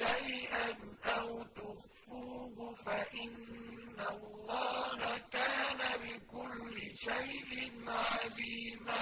شَيْئًا أَوْ تُخْفُوهُ فَإِنَّ اللَّهَ كَانَ بِكُلِّ شَيْءٍ عَلِيمًا.